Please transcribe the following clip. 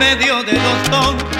medio de los dos